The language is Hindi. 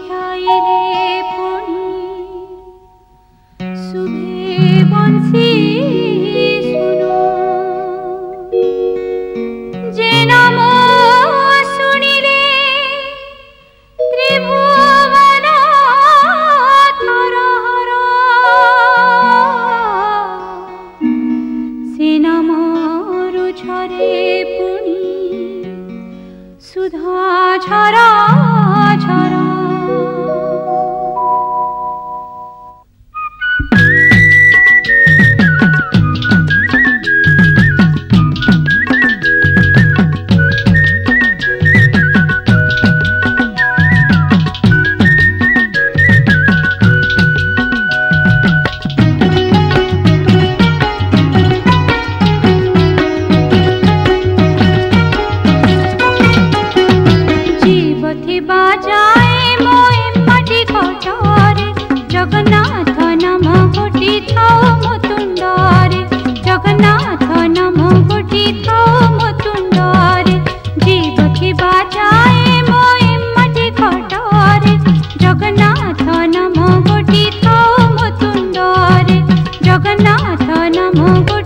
ধ্যায়লে পড়ি শুভে বঞ্চী ছাড়া जीव थिबा जाए मोए माटी कटरे। जगन्नाथ नाम गोटी थाओ मो तुंडरे। जगन्नाथ नाम गोटी थाओ मो तुंडरे। जीव थिबा जाए मोए माटी कटरे। जगन्नाथ नाम गोटी थाओ मो तुंडरे। जगन्नाथ नाम गोटी